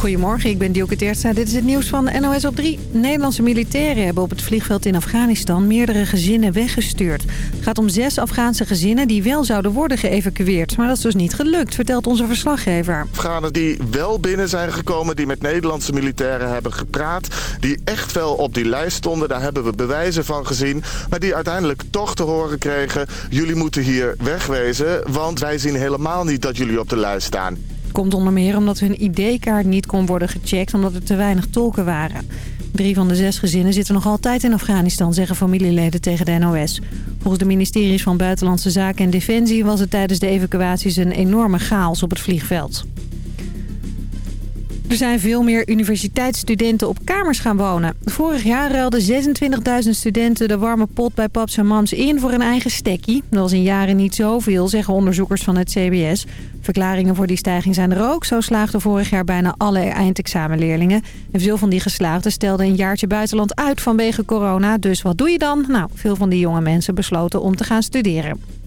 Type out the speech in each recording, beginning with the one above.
Goedemorgen, ik ben Dielke Teertstra. Dit is het nieuws van NOS op 3. Nederlandse militairen hebben op het vliegveld in Afghanistan meerdere gezinnen weggestuurd. Het gaat om zes Afghaanse gezinnen die wel zouden worden geëvacueerd. Maar dat is dus niet gelukt, vertelt onze verslaggever. Afghanen die wel binnen zijn gekomen, die met Nederlandse militairen hebben gepraat... die echt wel op die lijst stonden, daar hebben we bewijzen van gezien... maar die uiteindelijk toch te horen kregen... jullie moeten hier wegwezen, want wij zien helemaal niet dat jullie op de lijst staan. Komt onder meer omdat hun ID-kaart niet kon worden gecheckt omdat er te weinig tolken waren. Drie van de zes gezinnen zitten nog altijd in Afghanistan, zeggen familieleden tegen de NOS. Volgens de ministeries van Buitenlandse Zaken en Defensie was het tijdens de evacuaties een enorme chaos op het vliegveld. Er zijn veel meer universiteitsstudenten op kamers gaan wonen. Vorig jaar ruilden 26.000 studenten de warme pot bij paps en mams in voor een eigen stekkie. Dat was in jaren niet zoveel, zeggen onderzoekers van het CBS. Verklaringen voor die stijging zijn er ook. Zo slaagden vorig jaar bijna alle eindexamenleerlingen. En veel van die geslaagden stelden een jaartje buitenland uit vanwege corona. Dus wat doe je dan? Nou, veel van die jonge mensen besloten om te gaan studeren.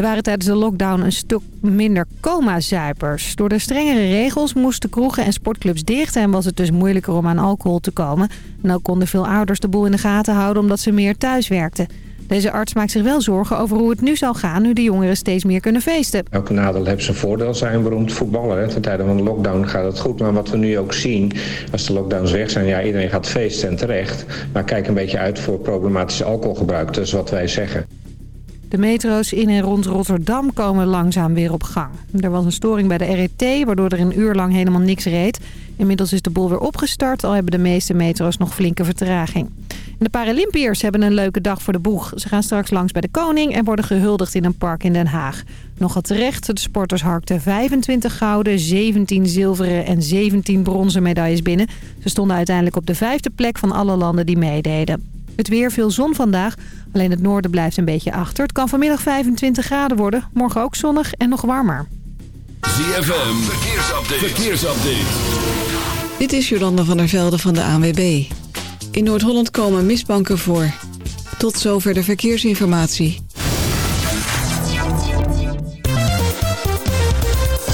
Er waren tijdens de lockdown een stuk minder coma-zuipers. Door de strengere regels moesten kroegen en sportclubs dicht... en was het dus moeilijker om aan alcohol te komen. En konden veel ouders de boel in de gaten houden omdat ze meer thuis werkten. Deze arts maakt zich wel zorgen over hoe het nu zal gaan... nu de jongeren steeds meer kunnen feesten. Elke nadeel heeft zijn voordeel, zijn beroemd voetballer. Ten tijde van de lockdown gaat het goed. Maar wat we nu ook zien, als de lockdowns weg zijn... ja, iedereen gaat feesten en terecht. Maar kijk een beetje uit voor problematisch alcoholgebruik. Dat is wat wij zeggen. De metro's in en rond Rotterdam komen langzaam weer op gang. Er was een storing bij de RET, waardoor er een uur lang helemaal niks reed. Inmiddels is de boel weer opgestart, al hebben de meeste metro's nog flinke vertraging. de Paralympiërs hebben een leuke dag voor de boeg. Ze gaan straks langs bij de koning en worden gehuldigd in een park in Den Haag. Nogal terecht, de sporters harkten 25 gouden, 17 zilveren en 17 bronzen medailles binnen. Ze stonden uiteindelijk op de vijfde plek van alle landen die meededen. Het weer, veel zon vandaag. Alleen het noorden blijft een beetje achter. Het kan vanmiddag 25 graden worden. Morgen ook zonnig en nog warmer. ZFM, verkeersupdate. verkeersupdate. Dit is Jolanda van der Velde van de ANWB. In Noord-Holland komen misbanken voor. Tot zover de verkeersinformatie.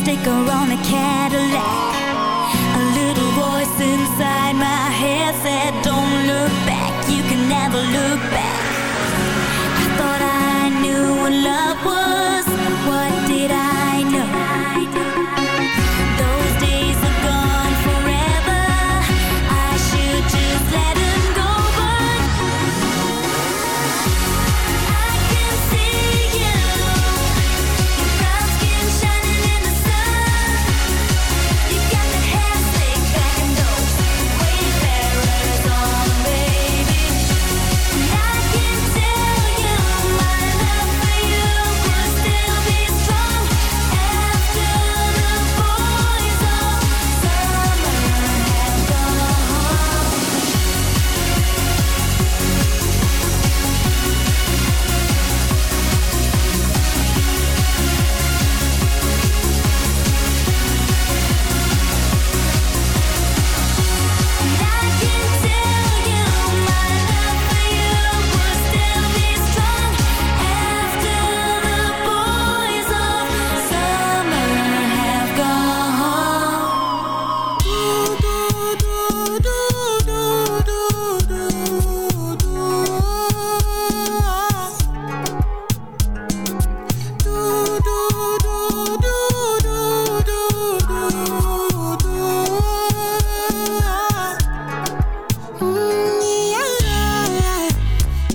Sticker on a Cadillac.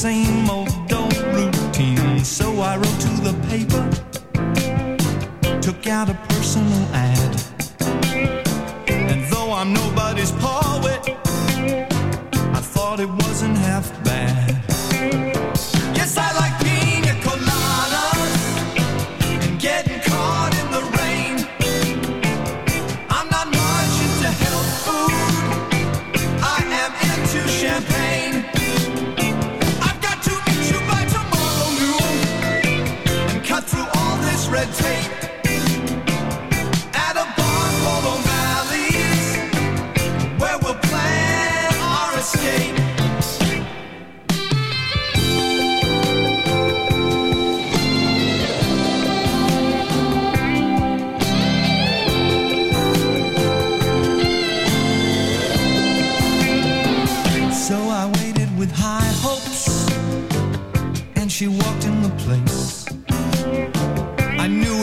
same old dull routine. So I wrote to the paper, took out a personal ad.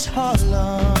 is Harlem.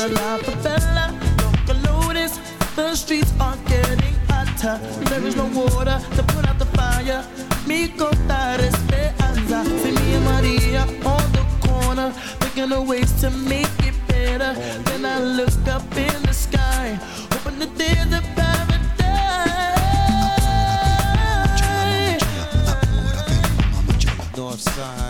the life of Local lotus, the streets are getting hotter. There is no water to put out the fire. Mi contar esperanza. See me and Maria on the corner, thinking of ways to make it better. Then I look up in the sky, hoping that there's a paradise. North side.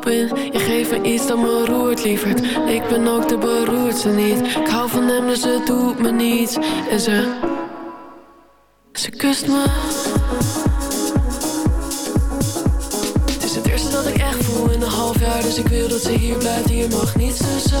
In, je geeft me iets dat me roert, lieverd. Ik ben ook de beroerdste niet, ik hou van hem dus het doet me niets. En ze, ze kust me. Het is het eerste dat ik echt voel in een half jaar, dus ik wil dat ze hier blijft. Hier mag niets tussen.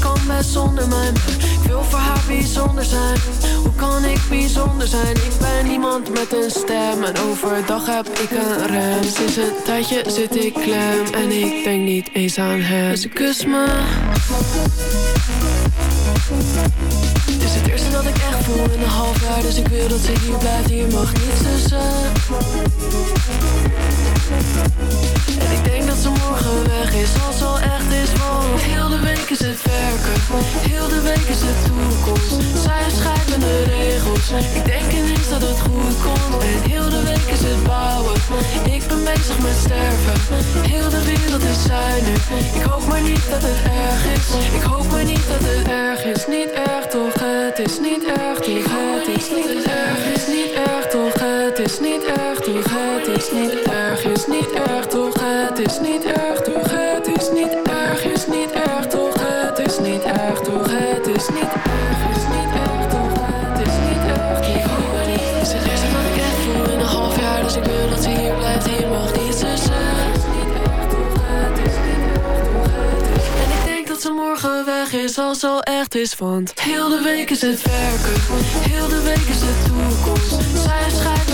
kan best zonder mij. Ik wil voor haar bijzonder zijn. Hoe kan ik bijzonder zijn? Ik ben iemand met een stem En overdag heb ik een rem. Sinds een tijdje zit ik klem En ik denk niet eens aan hem. Ze kust me in een half jaar Dus ik wil dat ze hier blijft, hier mag niets tussen. En ik denk dat ze morgen weg is, als ze al echt is Want heel de week is het werken, heel de week is het toekomst. Zij schrijven de regels, ik denk ineens dat het goed komt. En heel de week is het bouwen, ik ben bezig met sterven. Heel de wereld is zij nu, ik hoop maar niet dat het erg is. Ik hoop maar niet dat het erg is, niet erg toch, het is niet erg toch Het is niet erg, is niet erg toch, het is niet erg toch Het is niet erg, is niet erg toch, het is niet erg toch Het is niet erg, is niet erg toch, het is niet erg toch Het is niet erg, is niet erg toch, het is niet erg Ik hoop maar niet, het eerste wat ik echt voel in een half jaar Dus ik wil dat ze hier blijft, hier mag niets tussen En ik denk dat ze morgen weg is ze al is Want heel de week is het werken. Heel de week is de toekomst. Zij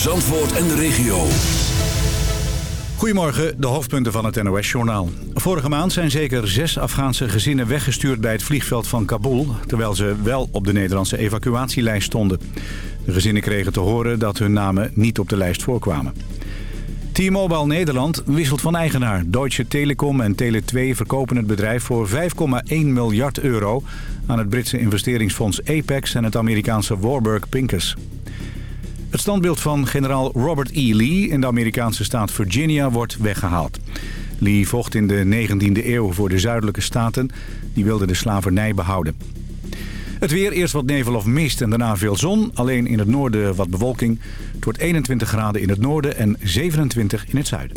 Zandvoort en de regio. Goedemorgen, de hoofdpunten van het NOS-journaal. Vorige maand zijn zeker zes Afghaanse gezinnen weggestuurd bij het vliegveld van Kabul... terwijl ze wel op de Nederlandse evacuatielijst stonden. De gezinnen kregen te horen dat hun namen niet op de lijst voorkwamen. T-Mobile Nederland wisselt van eigenaar. Deutsche Telekom en Tele2 verkopen het bedrijf voor 5,1 miljard euro... aan het Britse investeringsfonds Apex en het Amerikaanse Warburg Pincus. Het standbeeld van generaal Robert E. Lee in de Amerikaanse staat Virginia wordt weggehaald. Lee vocht in de 19e eeuw voor de zuidelijke staten. Die wilden de slavernij behouden. Het weer, eerst wat nevel of mist en daarna veel zon. Alleen in het noorden wat bewolking. Het wordt 21 graden in het noorden en 27 in het zuiden.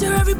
Cause every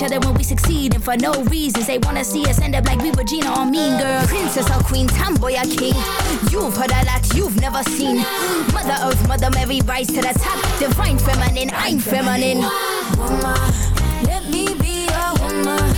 each other when we succeed and for no reasons they wanna see us end up like we were Gina or Mean Girl Princess or queen, tomboy or king. You've heard a lot you've never seen. Mother Earth, Mother Mary, rise to the top. Divine feminine, I'm feminine. Woman, let me be a woman.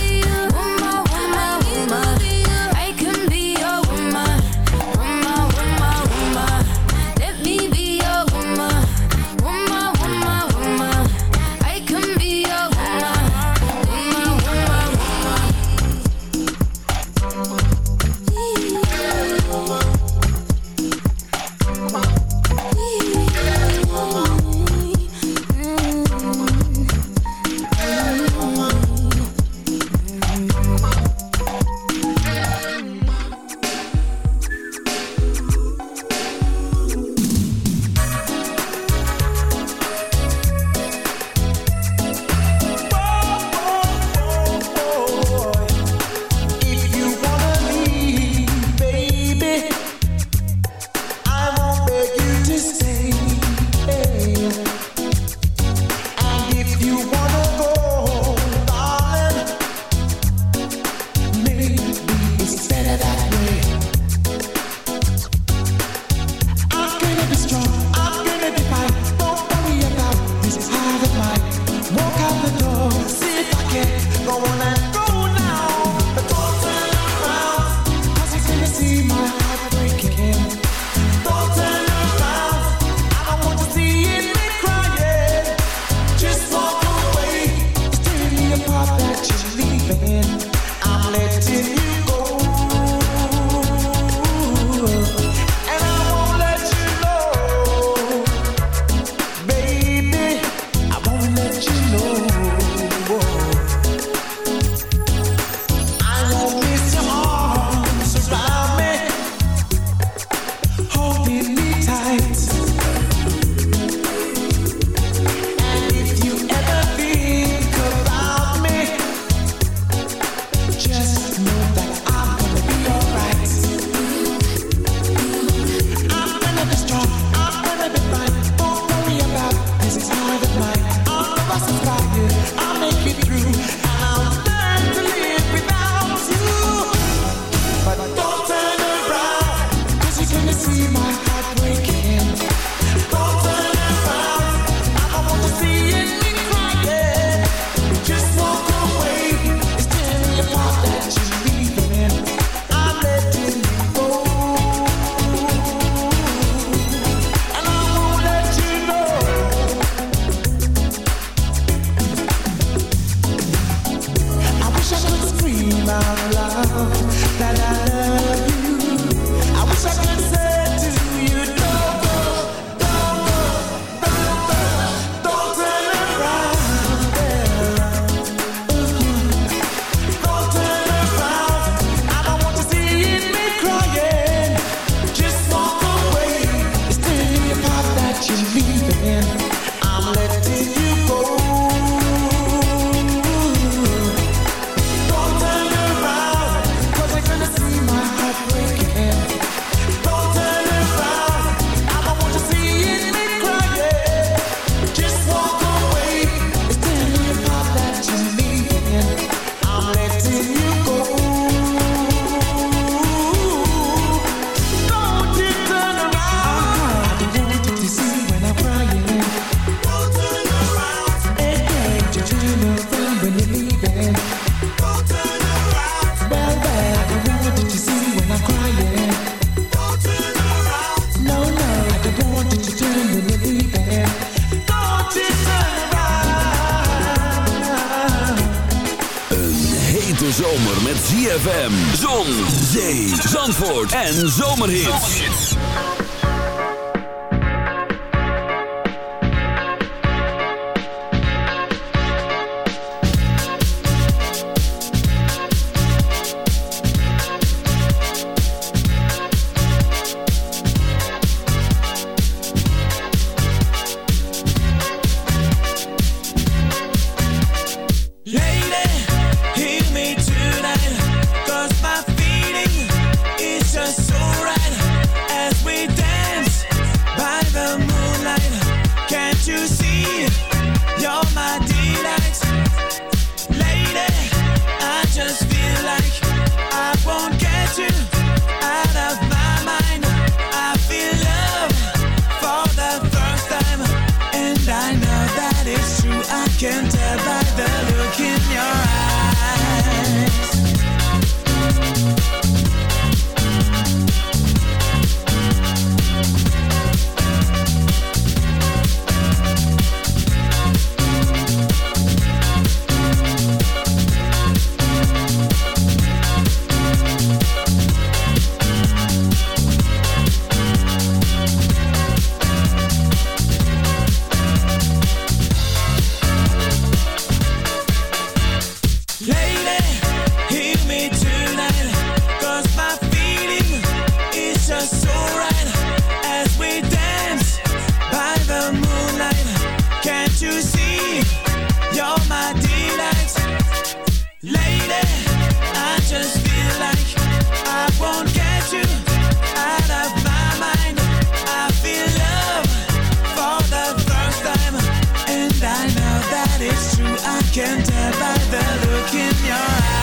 En Zomerhits. can tell by the look in your eyes.